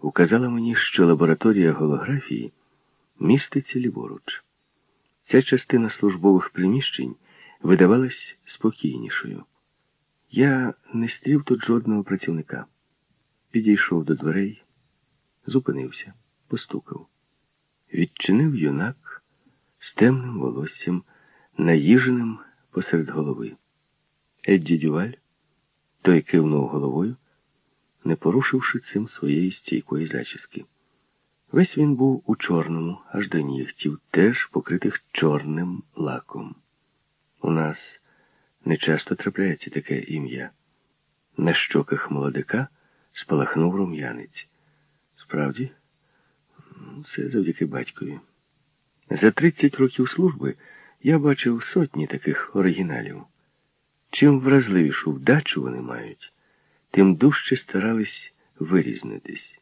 указала мені, що лабораторія голографії міститься ліворуч. Ця частина службових приміщень видавалась спокійнішою. Я не стрів тут жодного працівника. Підійшов до дверей, зупинився, постукав. Відчинив юнак з темним волоссям, наїженим посеред голови. Едді Дюваль, той кивнув головою, не порушивши цим своєї стійкої зачіски. Весь він був у чорному, аж до нігтів, теж покритих чорним лаком. У нас не часто трапляється таке ім'я. На щоках молодика спалахнув рум'янець. Справді, це завдяки батькові. За 30 років служби я бачив сотні таких оригіналів. Чим вразливішу вдачу вони мають, тим дужче старались вирізнитись.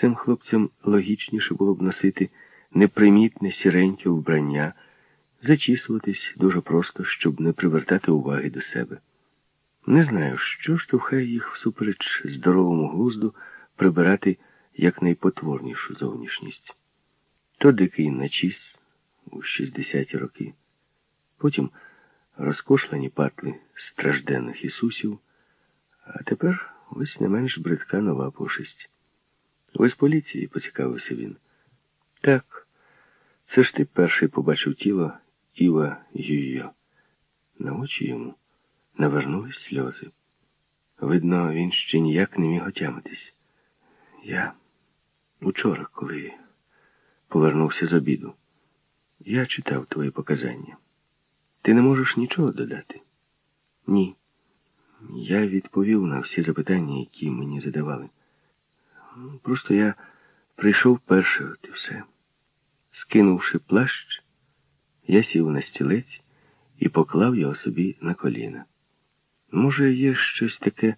Цим хлопцям логічніше було б носити непримітне сіреньке вбрання, зачісуватись дуже просто, щоб не привертати уваги до себе. Не знаю, що штовхає їх всупереч здоровому глузду прибирати якнайпотворнішу зовнішність. То дикий начіс у 60-ті роки, потім розкошлені патли стражденних Ісусів, а тепер ось не менш бридка нова пошесть. З поліції, поцікавився він. Так, це ж ти перший побачив тіло Іва Юйо. На очі йому навернулись сльози. Видно, він ще ніяк не міг отямитись. Я учора, коли повернувся з обіду, я читав твої показання. Ти не можеш нічого додати? Ні. Я відповів на всі запитання, які мені задавали. Просто я прийшов перший, от і все. Скинувши плащ, я сів на стілець і поклав його собі на коліна. Може, є щось таке,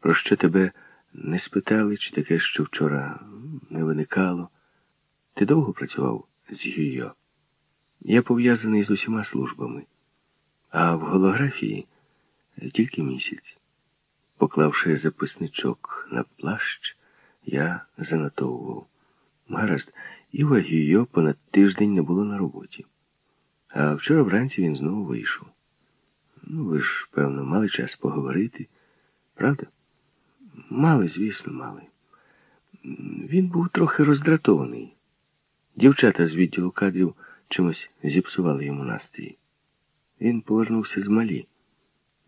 про що тебе не спитали, чи таке, що вчора не виникало? Ти довго працював з Юйо? Я пов'язаний з усіма службами, а в голографії тільки місяць. Поклавши записничок на плащ, я занотовував. Гаразд, Іва Гюйо понад тиждень не було на роботі. А вчора вранці він знову вийшов. Ну, ви ж, певно, мали час поговорити, правда? Мали, звісно, мали. Він був трохи роздратований. Дівчата з відділу кадрів чимось зіпсували йому настрій. Він повернувся з малі.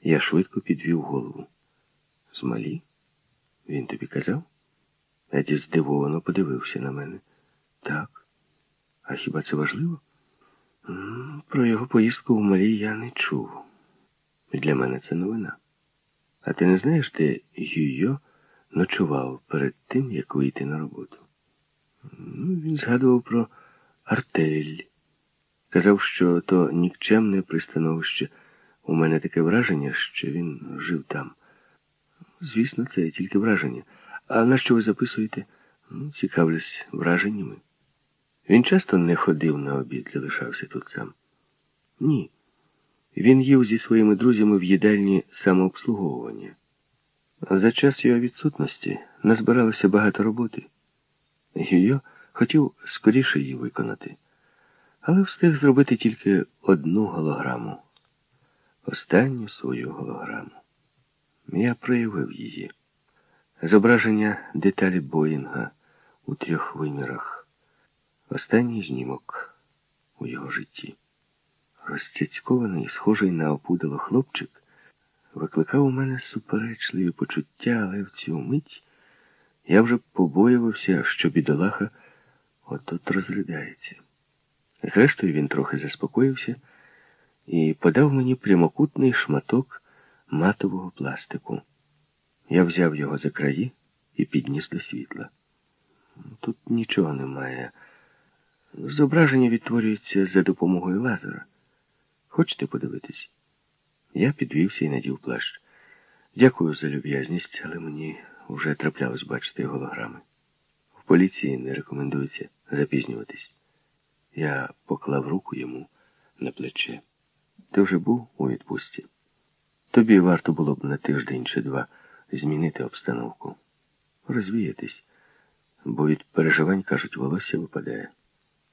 Я швидко підвів голову. З малі? Він тобі казав? Еді здивовано подивився на мене. Так. А хіба це важливо? Про його поїздку в Малі я не чув. Для мене це новина. А ти не знаєш, де Юйо ночував перед тим, як вийти на роботу? Ну, Він згадував про артель. Казав, що то нікчемне пристановище. У мене таке враження, що він жив там. Звісно, це тільки враження. А на що ви записуєте? Ну, Цікавлюсь враженнями. Він часто не ходив на обід, залишався тут сам. Ні. Він їв зі своїми друзями в їдальні самообслуговування. За час його відсутності назбиралося багато роботи. Гюйо хотів скоріше її виконати, але встиг зробити тільки одну голограму. Останню свою голограму. Я проявив її. Зображення деталі Боїнга у трьох вимірах. Останній знімок у його житті. Розцяцькований, схожий на опудало хлопчик, викликав у мене суперечливі почуття, але в цю мить я вже побоювався, що бідолаха от-от розридається. Зрештою, він трохи заспокоївся і подав мені прямокутний шматок матового пластику. Я взяв його за краї і підніс до світла. Тут нічого немає. Зображення відтворюється за допомогою лазера. Хочете подивитись? Я підвівся і надів плащ. Дякую за люб'язність, але мені вже траплялось бачити голограми. В поліції не рекомендується запізнюватись. Я поклав руку йому на плече. Ти вже був у відпустці? Тобі варто було б на тиждень чи два змінити обстановку, розвіятись. бо від переживань, кажуть, волосся випадає.